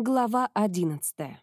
Глава одиннадцатая.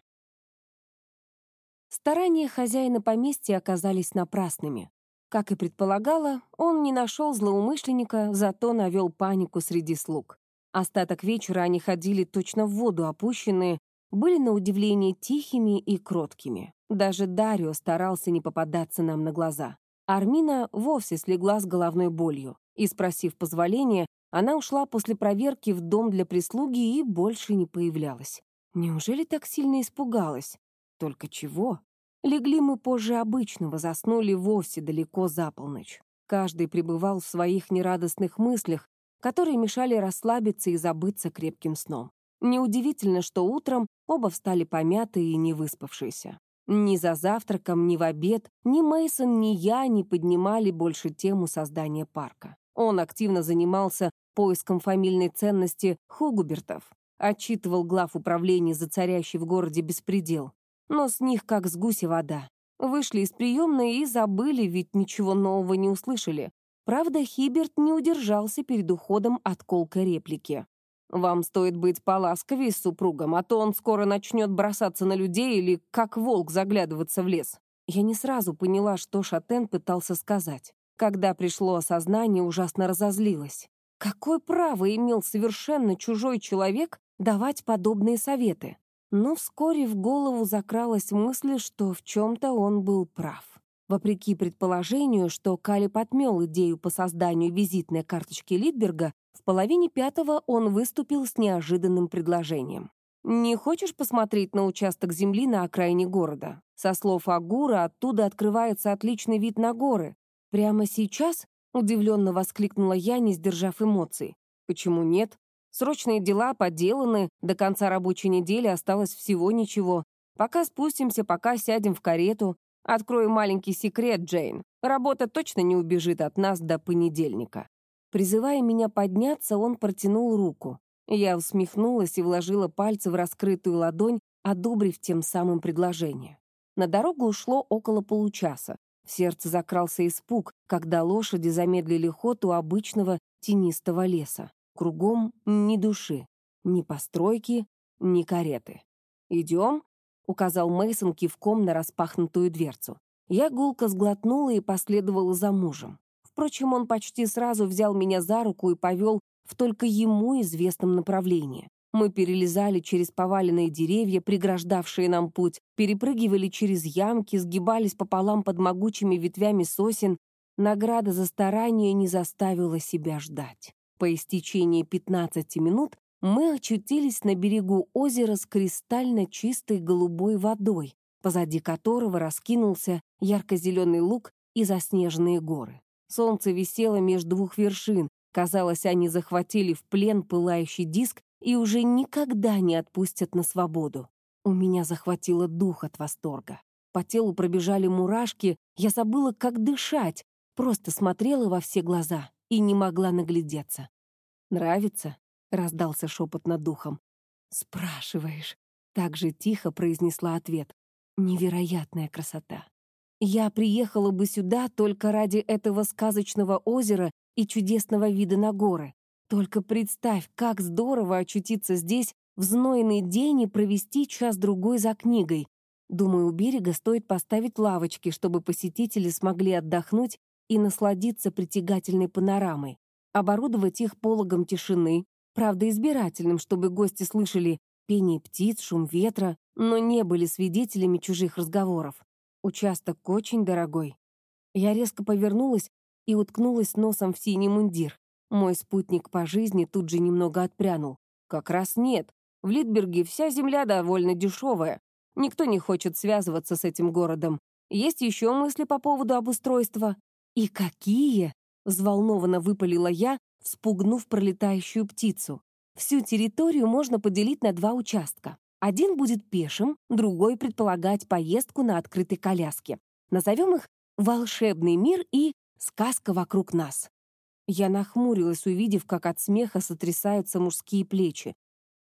Старания хозяина поместья оказались напрасными. Как и предполагала, он не нашел злоумышленника, зато навел панику среди слуг. Остаток вечера они ходили точно в воду опущенные, были на удивление тихими и кроткими. Даже Дарио старался не попадаться нам на глаза. Армина вовсе слегла с головной болью, и, спросив позволения, она ушла после проверки в дом для прислуги и больше не появлялась. Неужели так сильно испугалась? Только чего? Легли мы позже обычного, заснули вовсе далеко за полночь. Каждый пребывал в своих нерадостных мыслях, которые мешали расслабиться и забыться крепким сном. Неудивительно, что утром оба встали помятые и невыспавшиеся. Ни за завтраком, ни в обед ни Мейсон, ни я не поднимали больше тему создания парка. Он активно занимался поиском фамильной ценности Хугубертов, Отчитывал глав управления за царящий в городе беспредел. Но с них как с гуся вода. Вышли из приемной и забыли, ведь ничего нового не услышали. Правда, Хиберт не удержался перед уходом от колкой реплики. «Вам стоит быть поласковее с супругом, а то он скоро начнет бросаться на людей или как волк заглядываться в лес». Я не сразу поняла, что Шатен пытался сказать. Когда пришло осознание, ужасно разозлилась. Какое право имел совершенно чужой человек давать подобные советы. Но вскоре в голову закралась мысль, что в чем-то он был прав. Вопреки предположению, что Калиб отмел идею по созданию визитной карточки Литберга, в половине пятого он выступил с неожиданным предложением. «Не хочешь посмотреть на участок земли на окраине города? Со слов Агура оттуда открывается отличный вид на горы. Прямо сейчас?» — удивленно воскликнула я, не сдержав эмоций. «Почему нет? Срочные дела поделаны, до конца рабочей недели осталось всего ничего. Пока спустимся, пока сядем в карету. Открою маленький секрет, Джейн. Работа точно не убежит от нас до понедельника. Призывая меня подняться, он протянул руку. Я усмехнулась и вложила пальцы в раскрытую ладонь, одобрив тем самым предложение. На дорогу ушло около получаса. В сердце закрался испуг, когда лошади замедлили ход у обычного тенистого леса. Кругом ни души, ни постройки, ни кареты. «Идем?» — указал Мейсон кивком на распахнутую дверцу. Я гулко сглотнула и последовала за мужем. Впрочем, он почти сразу взял меня за руку и повел в только ему известном направлении. Мы перелезали через поваленные деревья, преграждавшие нам путь, перепрыгивали через ямки, сгибались пополам под могучими ветвями сосен. Награда за старание не заставила себя ждать. По истечении 15 минут мы очутились на берегу озера с кристально чистой голубой водой, позади которого раскинулся ярко-зеленый луг и заснеженные горы. Солнце висело между двух вершин, казалось, они захватили в плен пылающий диск и уже никогда не отпустят на свободу. У меня захватило дух от восторга. По телу пробежали мурашки, я забыла, как дышать, просто смотрела во все глаза и не могла наглядеться. «Нравится?» — раздался шепот над духом. «Спрашиваешь?» — так же тихо произнесла ответ. «Невероятная красота. Я приехала бы сюда только ради этого сказочного озера и чудесного вида на горы. Только представь, как здорово очутиться здесь в знойный день и провести час-другой за книгой. Думаю, у берега стоит поставить лавочки, чтобы посетители смогли отдохнуть и насладиться притягательной панорамой оборудовать их пологом тишины, правда избирательным, чтобы гости слышали пение птиц, шум ветра, но не были свидетелями чужих разговоров. Участок очень дорогой. Я резко повернулась и уткнулась носом в синий мундир. Мой спутник по жизни тут же немного отпрянул. Как раз нет. В Литберге вся земля довольно дешевая. Никто не хочет связываться с этим городом. Есть еще мысли по поводу обустройства? И какие? Взволнованно выпалила я, вспугнув пролетающую птицу. Всю территорию можно поделить на два участка. Один будет пешим, другой предполагать поездку на открытой коляске. Назовем их «Волшебный мир» и «Сказка вокруг нас». Я нахмурилась, увидев, как от смеха сотрясаются мужские плечи.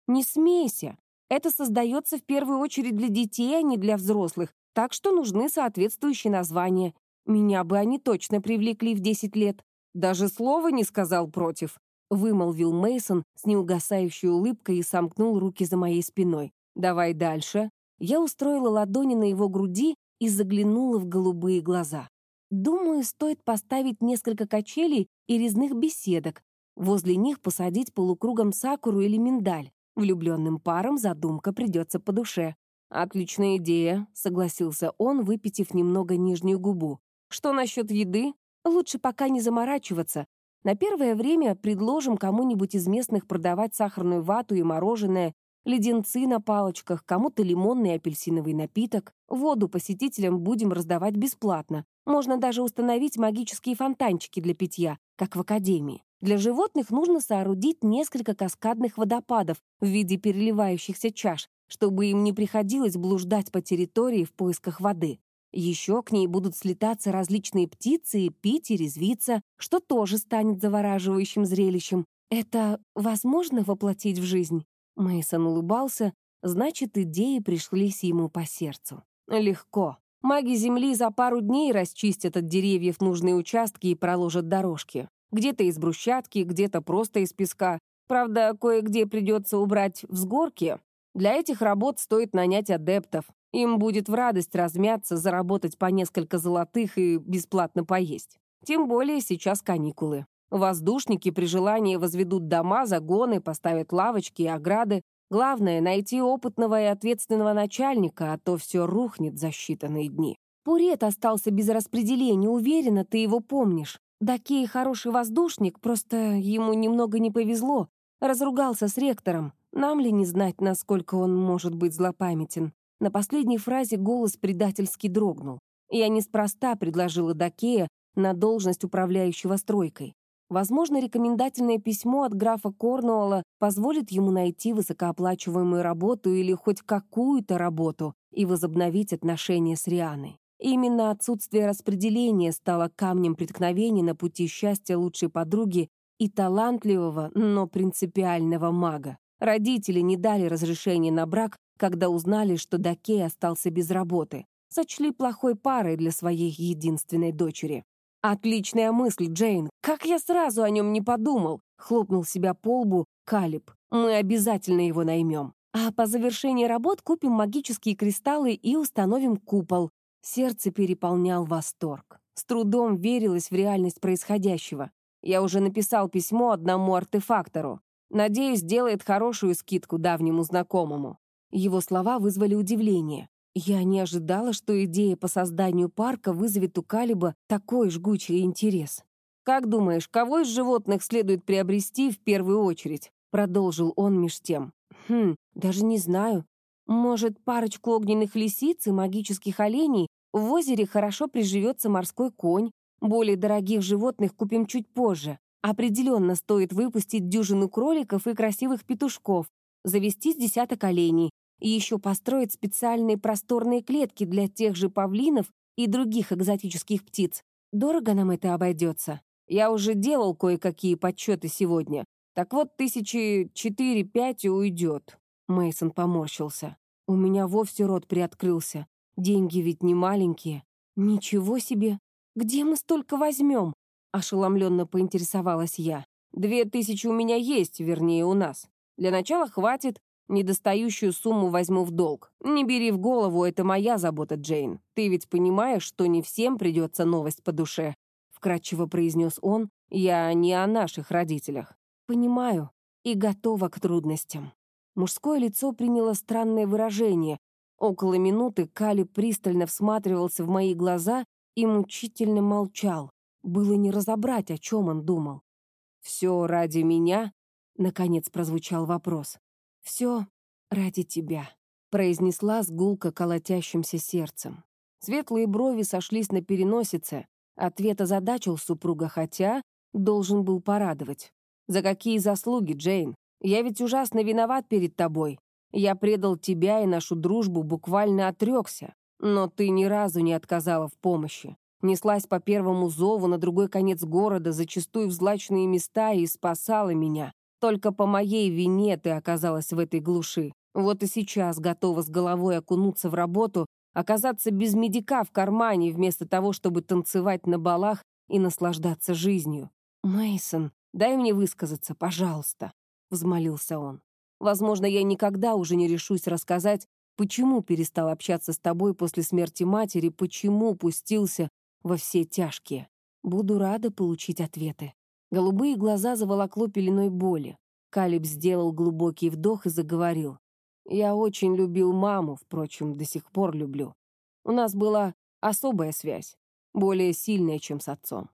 «Не смейся! Это создается в первую очередь для детей, а не для взрослых, так что нужны соответствующие названия. Меня бы они точно привлекли в 10 лет. Даже слова не сказал против. вымолвил Мейсон с неугасающей улыбкой и сомкнул руки за моей спиной. «Давай дальше». Я устроила ладони на его груди и заглянула в голубые глаза. Думаю, стоит поставить несколько качелей и резных беседок. Возле них посадить полукругом сакуру или миндаль. Влюбленным парам задумка придется по душе. «Отличная идея», — согласился он, выпитив немного нижнюю губу. «Что насчет еды? Лучше пока не заморачиваться. На первое время предложим кому-нибудь из местных продавать сахарную вату и мороженое, леденцы на палочках, кому-то лимонный и апельсиновый напиток. Воду посетителям будем раздавать бесплатно. Можно даже установить магические фонтанчики для питья, как в академии. Для животных нужно соорудить несколько каскадных водопадов в виде переливающихся чаш, чтобы им не приходилось блуждать по территории в поисках воды. Еще к ней будут слетаться различные птицы и пить и резвиться, что тоже станет завораживающим зрелищем. Это возможно воплотить в жизнь? Мейсон улыбался, значит, идеи пришлись ему по сердцу. Легко. Маги Земли за пару дней расчистят от деревьев нужные участки и проложат дорожки. Где-то из брусчатки, где-то просто из песка. Правда, кое-где придется убрать взгорки. Для этих работ стоит нанять адептов. Им будет в радость размяться, заработать по несколько золотых и бесплатно поесть. Тем более сейчас каникулы. Воздушники при желании возведут дома, загоны, поставят лавочки и ограды. Главное — найти опытного и ответственного начальника, а то все рухнет за считанные дни. Пурет остался без распределения, уверена, ты его помнишь. Дакей хороший воздушник, просто ему немного не повезло. Разругался с ректором. Нам ли не знать, насколько он может быть злопамятен? На последней фразе голос предательски дрогнул. Я неспроста предложила Дакея на должность управляющего стройкой. Возможно, рекомендательное письмо от графа Корнуолла позволит ему найти высокооплачиваемую работу или хоть какую-то работу и возобновить отношения с Рианой. Именно отсутствие распределения стало камнем преткновения на пути счастья лучшей подруги и талантливого, но принципиального мага. Родители не дали разрешения на брак, когда узнали, что Дакей остался без работы. Сочли плохой парой для своей единственной дочери. «Отличная мысль, Джейн! Как я сразу о нем не подумал!» Хлопнул себя по лбу Калиб. «Мы обязательно его наймем. А по завершении работ купим магические кристаллы и установим купол». Сердце переполнял восторг. С трудом верилось в реальность происходящего. Я уже написал письмо одному артефактору. Надеюсь, сделает хорошую скидку давнему знакомому. Его слова вызвали удивление. Я не ожидала, что идея по созданию парка вызовет у Калиба такой жгучий интерес. «Как думаешь, кого из животных следует приобрести в первую очередь?» Продолжил он меж тем. «Хм, даже не знаю. Может, парочку огненных лисиц и магических оленей? В озере хорошо приживется морской конь. Более дорогих животных купим чуть позже. Определенно стоит выпустить дюжину кроликов и красивых петушков, завести с десяток оленей, и еще построить специальные просторные клетки для тех же павлинов и других экзотических птиц. Дорого нам это обойдется. Я уже делал кое-какие подсчеты сегодня. Так вот, тысячи четыре-пять уйдет. Мейсон поморщился. У меня вовсе рот приоткрылся. Деньги ведь не маленькие. Ничего себе! Где мы столько возьмем? Ошеломленно поинтересовалась я. Две тысячи у меня есть, вернее, у нас. Для начала хватит, Недостающую сумму возьму в долг. Не бери в голову, это моя забота, Джейн. Ты ведь понимаешь, что не всем придется новость по душе?» Вкратчиво произнес он. «Я не о наших родителях». «Понимаю и готова к трудностям». Мужское лицо приняло странное выражение. Около минуты Кали пристально всматривался в мои глаза и мучительно молчал. Было не разобрать, о чем он думал. «Все ради меня?» — наконец прозвучал вопрос. «Все ради тебя», — произнесла с гулко колотящимся сердцем. Светлые брови сошлись на переносице. Ответ озадачил супруга, хотя должен был порадовать. «За какие заслуги, Джейн? Я ведь ужасно виноват перед тобой. Я предал тебя и нашу дружбу, буквально отрекся. Но ты ни разу не отказала в помощи. Неслась по первому зову на другой конец города, зачастую в злачные места и спасала меня. Только по моей вине ты оказалась в этой глуши. Вот и сейчас готова с головой окунуться в работу, оказаться без медика в кармане, вместо того, чтобы танцевать на балах и наслаждаться жизнью. Мейсон, дай мне высказаться, пожалуйста», — взмолился он. «Возможно, я никогда уже не решусь рассказать, почему перестал общаться с тобой после смерти матери, почему пустился во все тяжкие. Буду рада получить ответы». Голубые глаза заволокло пеленой боли. Калиб сделал глубокий вдох и заговорил. «Я очень любил маму, впрочем, до сих пор люблю. У нас была особая связь, более сильная, чем с отцом.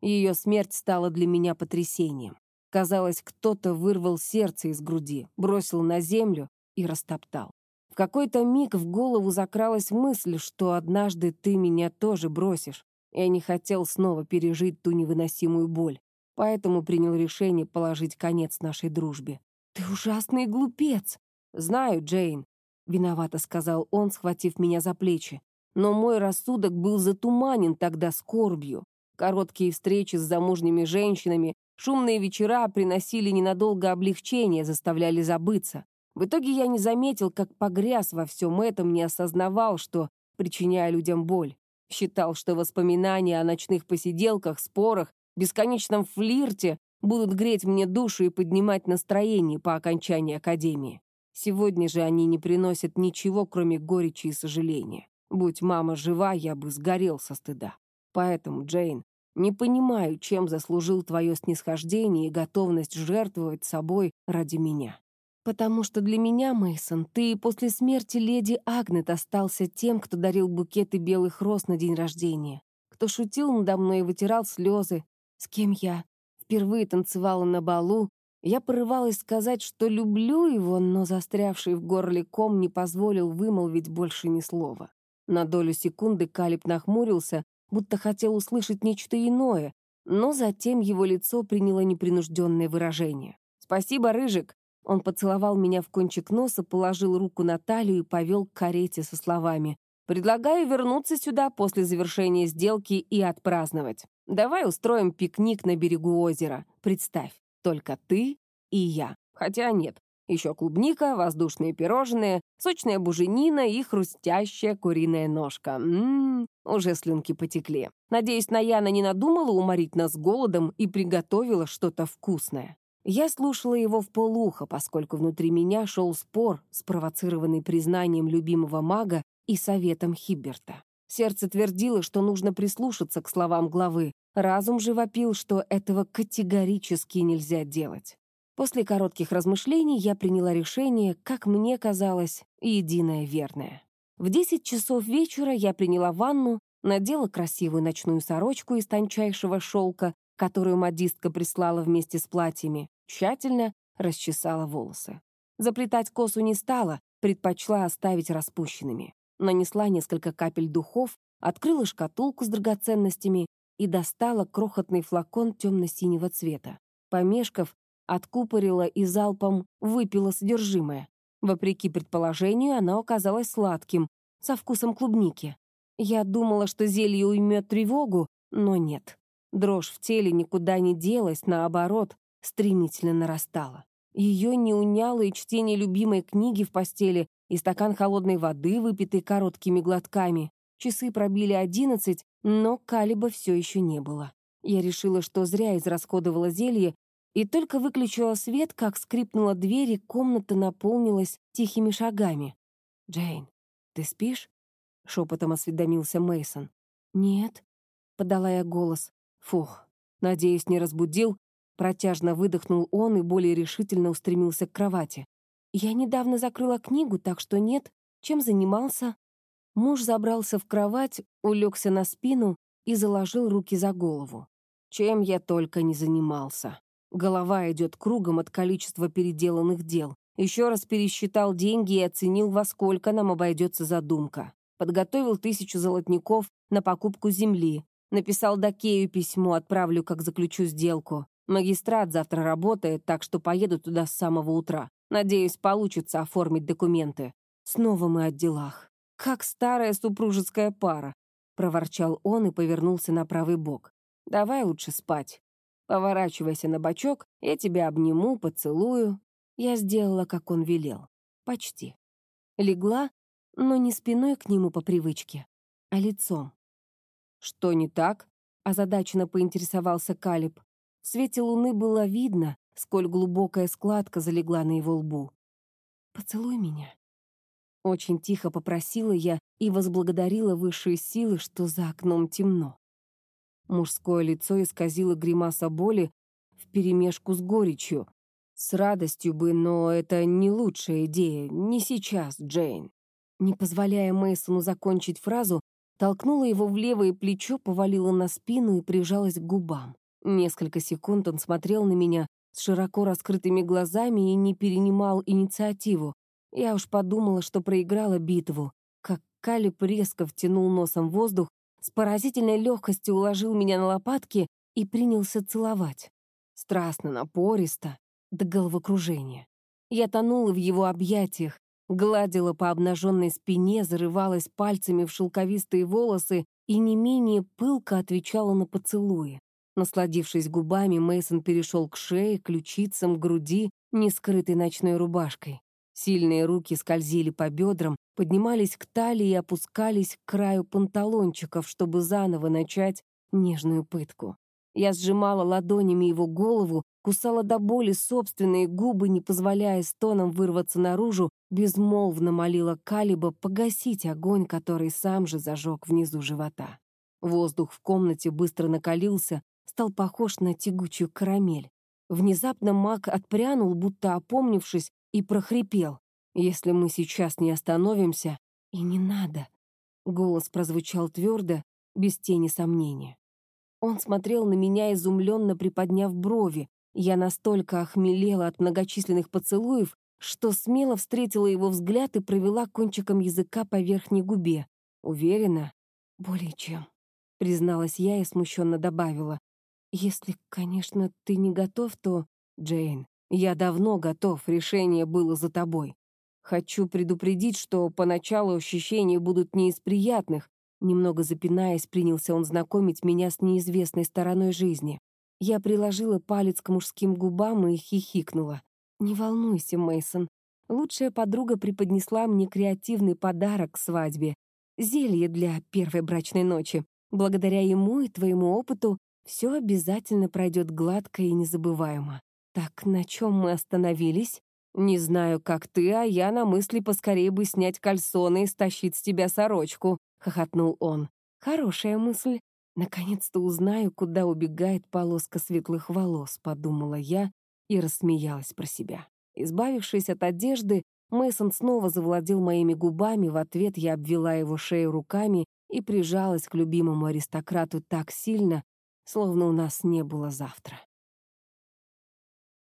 Ее смерть стала для меня потрясением. Казалось, кто-то вырвал сердце из груди, бросил на землю и растоптал. В какой-то миг в голову закралась мысль, что однажды ты меня тоже бросишь. Я не хотел снова пережить ту невыносимую боль, поэтому принял решение положить конец нашей дружбе. «Ты ужасный глупец!» «Знаю, Джейн», — виновато сказал он, схватив меня за плечи. Но мой рассудок был затуманен тогда скорбью. Короткие встречи с замужними женщинами, шумные вечера приносили ненадолго облегчение, заставляли забыться. В итоге я не заметил, как погряз во всем этом, не осознавал, что причиняю людям боль. Считал, что воспоминания о ночных посиделках, спорах, бесконечном флирте будут греть мне душу и поднимать настроение по окончании академии. Сегодня же они не приносят ничего, кроме горечи и сожаления. Будь мама жива, я бы сгорел со стыда. Поэтому, Джейн, не понимаю, чем заслужил твое снисхождение и готовность жертвовать собой ради меня. Потому что для меня, Мейсон, ты после смерти леди Агнет остался тем, кто дарил букеты белых роз на день рождения, кто шутил надо мной и вытирал слезы, с кем я впервые танцевала на балу. Я порывалась сказать, что люблю его, но застрявший в горле ком не позволил вымолвить больше ни слова. На долю секунды Калиб нахмурился, будто хотел услышать нечто иное, но затем его лицо приняло непринужденное выражение. «Спасибо, Рыжик!» Он поцеловал меня в кончик носа, положил руку на талию и повел к карете со словами. «Предлагаю вернуться сюда после завершения сделки и отпраздновать. Давай устроим пикник на берегу озера. Представь, только ты и я. Хотя нет, еще клубника, воздушные пирожные, сочная буженина и хрустящая куриная ножка. Ммм, уже слюнки потекли. Надеюсь, Наяна не надумала уморить нас голодом и приготовила что-то вкусное. Я слушала его в полухо, поскольку внутри меня шел спор, спровоцированный признанием любимого мага и советом Хиберта. Сердце твердило, что нужно прислушаться к словам главы. Разум же вопил, что этого категорически нельзя делать. После коротких размышлений я приняла решение, как мне казалось, единое верное. В 10 часов вечера я приняла ванну, надела красивую ночную сорочку из тончайшего шелка, которую модистка прислала вместе с платьями, тщательно расчесала волосы. Заплетать косу не стала, предпочла оставить распущенными. Нанесла несколько капель духов, открыла шкатулку с драгоценностями и достала крохотный флакон темно-синего цвета. Помешков, откупорила и залпом выпила содержимое. Вопреки предположению, оно оказалось сладким, со вкусом клубники. Я думала, что зелье уймет тревогу, но нет. Дрожь в теле никуда не делась, наоборот, стремительно нарастала. Ее не уняло и чтение любимой книги в постели, и стакан холодной воды, выпитый короткими глотками. Часы пробили одиннадцать, но Калиба все еще не было. Я решила, что зря израсходовала зелье, и только выключила свет, как скрипнула дверь, и комната наполнилась тихими шагами. «Джейн, ты спишь?» — шепотом осведомился Мейсон. «Нет», — подала я голос. «Фух, надеюсь, не разбудил?» Протяжно выдохнул он и более решительно устремился к кровати. «Я недавно закрыла книгу, так что нет. Чем занимался?» Муж забрался в кровать, улегся на спину и заложил руки за голову. «Чем я только не занимался!» Голова идет кругом от количества переделанных дел. Еще раз пересчитал деньги и оценил, во сколько нам обойдется задумка. Подготовил тысячу золотников на покупку земли. Написал Дакею письмо, отправлю, как заключу сделку. Магистрат завтра работает, так что поеду туда с самого утра. Надеюсь, получится оформить документы. Снова мы от делах. Как старая супружеская пара. Проворчал он и повернулся на правый бок. Давай лучше спать. Поворачивайся на бочок, я тебя обниму, поцелую. Я сделала, как он велел. Почти. Легла, но не спиной к нему по привычке, а лицом. «Что не так?» — озадаченно поинтересовался Калиб. В свете луны было видно, сколь глубокая складка залегла на его лбу. «Поцелуй меня». Очень тихо попросила я и возблагодарила высшие силы, что за окном темно. Мужское лицо исказило гримаса боли вперемешку с горечью. С радостью бы, но это не лучшая идея, не сейчас, Джейн. Не позволяя Мейсону закончить фразу, толкнула его в левое плечо, повалила на спину и прижалась к губам. Несколько секунд он смотрел на меня с широко раскрытыми глазами и не перенимал инициативу. Я уж подумала, что проиграла битву, как Калиб резко втянул носом воздух, с поразительной легкостью уложил меня на лопатки и принялся целовать. Страстно, напористо, до головокружения. Я тонула в его объятиях, гладила по обнаженной спине, зарывалась пальцами в шелковистые волосы и не менее пылко отвечала на поцелуи. Насладившись губами, Мейсон перешел к шее, ключицам, груди, не ночной рубашкой. Сильные руки скользили по бедрам, поднимались к талии и опускались к краю панталончиков, чтобы заново начать нежную пытку. Я сжимала ладонями его голову, кусала до боли собственные губы, не позволяя стонам вырваться наружу, безмолвно молила Калиба погасить огонь, который сам же зажег внизу живота. Воздух в комнате быстро накалился, стал похож на тягучую карамель. Внезапно маг отпрянул, будто опомнившись, и прохрипел. «Если мы сейчас не остановимся...» «И не надо!» Голос прозвучал твердо, без тени сомнения. Он смотрел на меня, изумленно приподняв брови. Я настолько охмелела от многочисленных поцелуев, что смело встретила его взгляд и провела кончиком языка по верхней губе. Уверена? Более чем. Призналась я и смущенно добавила. Если, конечно, ты не готов, то... Джейн, я давно готов, решение было за тобой. Хочу предупредить, что поначалу ощущения будут не из приятных. Немного запинаясь, принялся он знакомить меня с неизвестной стороной жизни. Я приложила палец к мужским губам и хихикнула. «Не волнуйся, Мейсон. Лучшая подруга преподнесла мне креативный подарок к свадьбе. Зелье для первой брачной ночи. Благодаря ему и твоему опыту все обязательно пройдет гладко и незабываемо. Так, на чем мы остановились? Не знаю, как ты, а я на мысли поскорее бы снять кальсоны и стащить с тебя сорочку, хохотнул он. Хорошая мысль. Наконец-то узнаю, куда убегает полоска светлых волос, подумала я и рассмеялась про себя. Избавившись от одежды, Мейсон снова завладел моими губами, в ответ я обвела его шею руками и прижалась к любимому аристократу так сильно, словно у нас не было завтра.